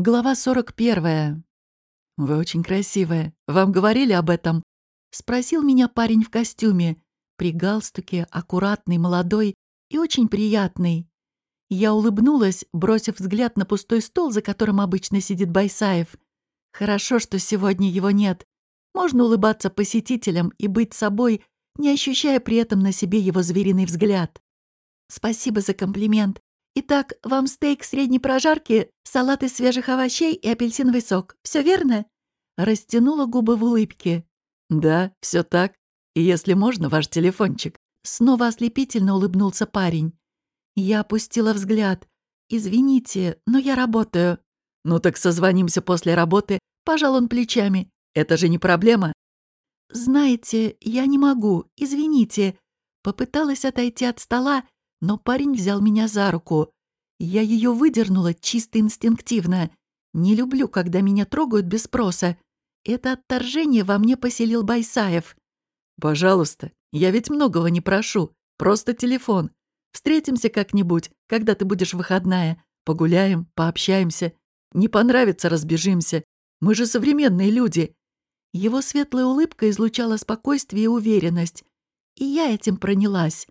Глава 41. «Вы очень красивая. Вам говорили об этом?» — спросил меня парень в костюме. При галстуке, аккуратный, молодой и очень приятный. Я улыбнулась, бросив взгляд на пустой стол, за которым обычно сидит Байсаев. Хорошо, что сегодня его нет. Можно улыбаться посетителям и быть собой, не ощущая при этом на себе его звериный взгляд. «Спасибо за комплимент. Итак, вам стейк средней прожарки, салат из свежих овощей и апельсиновый сок. Все верно?» Растянула губы в улыбке. «Да, все так. И если можно, ваш телефончик». Снова ослепительно улыбнулся парень. Я опустила взгляд. «Извините, но я работаю». «Ну так созвонимся после работы», — пожал он плечами. «Это же не проблема». «Знаете, я не могу, извините». Попыталась отойти от стола, но парень взял меня за руку. Я ее выдернула чисто инстинктивно. Не люблю, когда меня трогают без спроса. Это отторжение во мне поселил Байсаев. «Пожалуйста, я ведь многого не прошу. Просто телефон. Встретимся как-нибудь, когда ты будешь выходная. Погуляем, пообщаемся. Не понравится — разбежимся. Мы же современные люди». Его светлая улыбка излучала спокойствие и уверенность. И я этим пронялась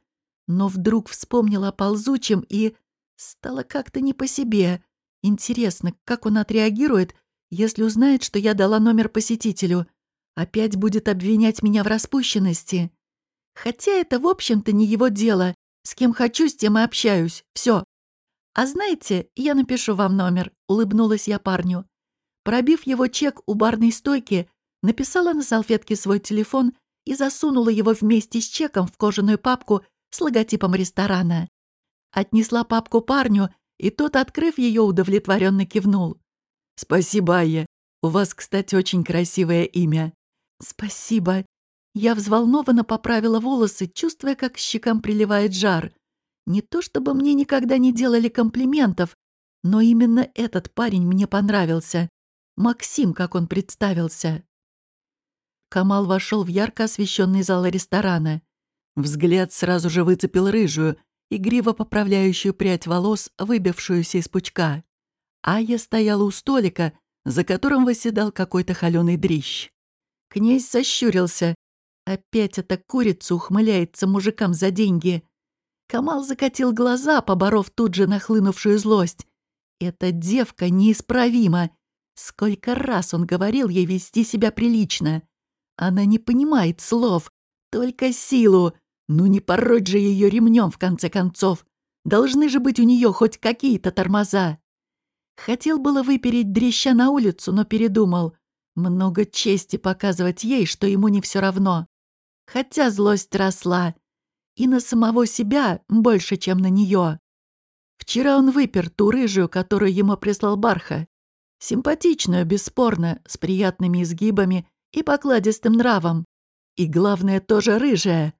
но вдруг вспомнила о ползучем и... Стало как-то не по себе. Интересно, как он отреагирует, если узнает, что я дала номер посетителю? Опять будет обвинять меня в распущенности? Хотя это, в общем-то, не его дело. С кем хочу, с тем и общаюсь. Все. А знаете, я напишу вам номер, улыбнулась я парню. Пробив его чек у барной стойки, написала на салфетке свой телефон и засунула его вместе с чеком в кожаную папку с логотипом ресторана. Отнесла папку парню, и тот, открыв ее, удовлетворенно кивнул. «Спасибо, Айя. У вас, кстати, очень красивое имя». «Спасибо». Я взволнованно поправила волосы, чувствуя, как щекам приливает жар. Не то чтобы мне никогда не делали комплиментов, но именно этот парень мне понравился. Максим, как он представился. Камал вошел в ярко освещенный зал ресторана. Взгляд сразу же выцепил рыжую, игриво поправляющую прядь волос, выбившуюся из пучка. Ая стояла у столика, за которым восседал какой-то холёный дрищ. Князь сощурился. Опять эта курица ухмыляется мужикам за деньги. Камал закатил глаза, поборов тут же нахлынувшую злость. Эта девка неисправима. Сколько раз он говорил ей вести себя прилично. Она не понимает слов, только силу. Ну не пороть же ее ремнем в конце концов. Должны же быть у нее хоть какие-то тормоза. Хотел было выпереть дреща на улицу, но передумал. Много чести показывать ей, что ему не все равно. Хотя злость росла. И на самого себя больше, чем на нее. Вчера он выпер ту рыжую, которую ему прислал Барха. Симпатичную, бесспорно, с приятными изгибами и покладистым нравом. И главное, тоже рыжая.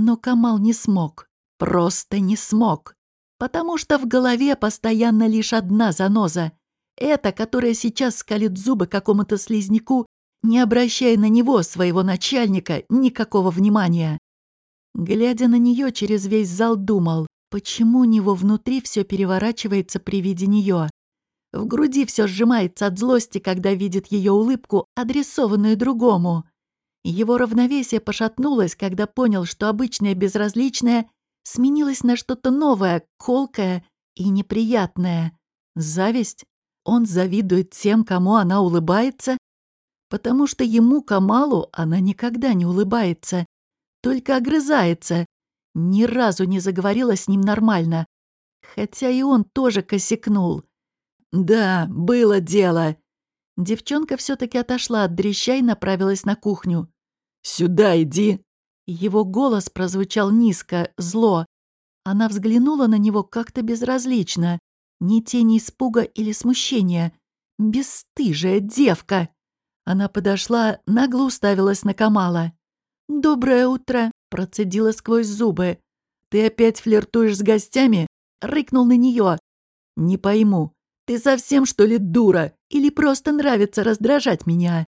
Но Камал не смог. Просто не смог. Потому что в голове постоянно лишь одна заноза. Эта, которая сейчас скалит зубы какому-то слизняку, не обращая на него, своего начальника, никакого внимания. Глядя на нее, через весь зал думал, почему у него внутри все переворачивается при виде нее. В груди все сжимается от злости, когда видит ее улыбку, адресованную другому. Его равновесие пошатнулось, когда понял, что обычное безразличное сменилось на что-то новое, колкое и неприятное. Зависть? Он завидует тем, кому она улыбается? Потому что ему, Камалу, она никогда не улыбается, только огрызается. Ни разу не заговорила с ним нормально. Хотя и он тоже косякнул. «Да, было дело», Девчонка все таки отошла от дрища и направилась на кухню. «Сюда иди!» Его голос прозвучал низко, зло. Она взглянула на него как-то безразлично. Ни тени испуга или смущения. Бесстыжая девка! Она подошла, нагло уставилась на Камала. «Доброе утро!» — процедила сквозь зубы. «Ты опять флиртуешь с гостями?» — рыкнул на нее. «Не пойму, ты совсем, что ли, дура? Или просто нравится раздражать меня?»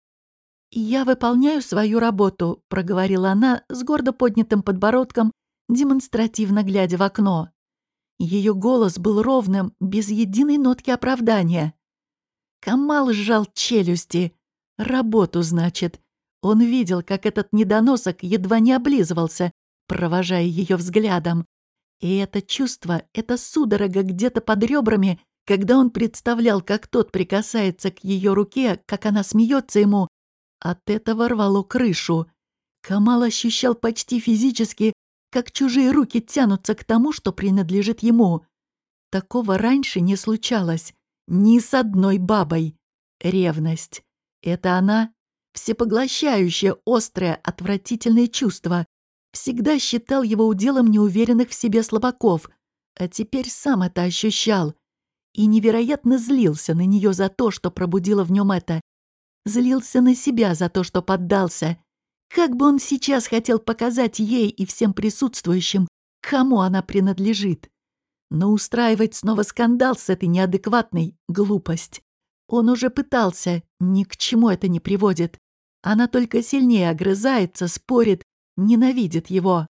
«Я выполняю свою работу», — проговорила она с гордо поднятым подбородком, демонстративно глядя в окно. Ее голос был ровным, без единой нотки оправдания. Камал сжал челюсти. Работу, значит. Он видел, как этот недоносок едва не облизывался, провожая ее взглядом. И это чувство, это судорога где-то под ребрами, когда он представлял, как тот прикасается к ее руке, как она смеется ему, от этого рвало крышу. Камал ощущал почти физически, как чужие руки тянутся к тому, что принадлежит ему. Такого раньше не случалось. Ни с одной бабой. Ревность. Это она? Всепоглощающее, острое, отвратительное чувство. Всегда считал его уделом неуверенных в себе слабаков, а теперь сам это ощущал. И невероятно злился на нее за то, что пробудило в нем это. Злился на себя за то, что поддался. Как бы он сейчас хотел показать ей и всем присутствующим, кому она принадлежит. Но устраивать снова скандал с этой неадекватной — глупость. Он уже пытался, ни к чему это не приводит. Она только сильнее огрызается, спорит, ненавидит его.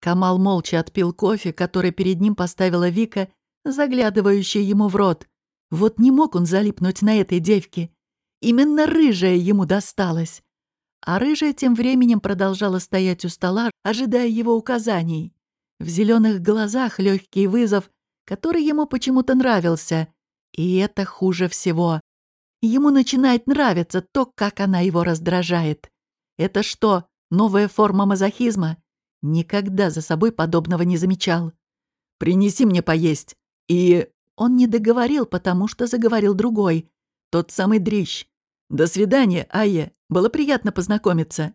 Камал молча отпил кофе, который перед ним поставила Вика, заглядывающая ему в рот. Вот не мог он залипнуть на этой девке. Именно рыжая ему досталась. А рыжая тем временем продолжала стоять у стола, ожидая его указаний. В зеленых глазах легкий вызов, который ему почему-то нравился. И это хуже всего. Ему начинает нравиться то, как она его раздражает. Это что, новая форма мазохизма? Никогда за собой подобного не замечал. «Принеси мне поесть». И он не договорил, потому что заговорил другой. Тот самый дрищ. «До свидания, Айя. Было приятно познакомиться».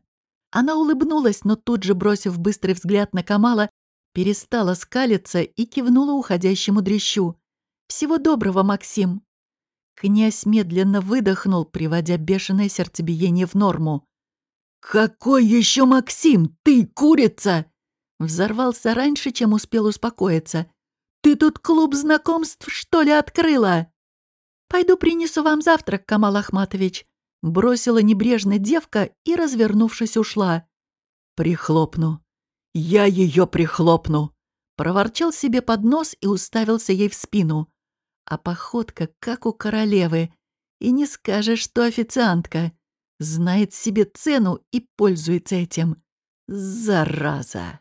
Она улыбнулась, но тут же, бросив быстрый взгляд на Камала, перестала скалиться и кивнула уходящему дрищу. «Всего доброго, Максим!» Князь медленно выдохнул, приводя бешеное сердцебиение в норму. «Какой еще Максим? Ты курица!» Взорвался раньше, чем успел успокоиться. «Ты тут клуб знакомств, что ли, открыла?» «Пойду принесу вам завтрак, Камал Ахматович», — бросила небрежно девка и, развернувшись, ушла. «Прихлопну. Я ее прихлопну», — проворчал себе под нос и уставился ей в спину. А походка, как у королевы. И не скажешь, что официантка. Знает себе цену и пользуется этим. Зараза!